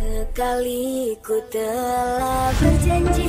Sekali ku telah berjanji.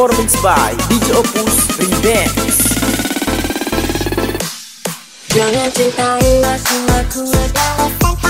performance by DJ Opus Remix. Jangan cintai adalah tanpa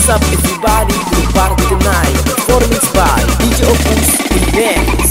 What's up everybody, you're part of the night. Performance by DJ Opus Events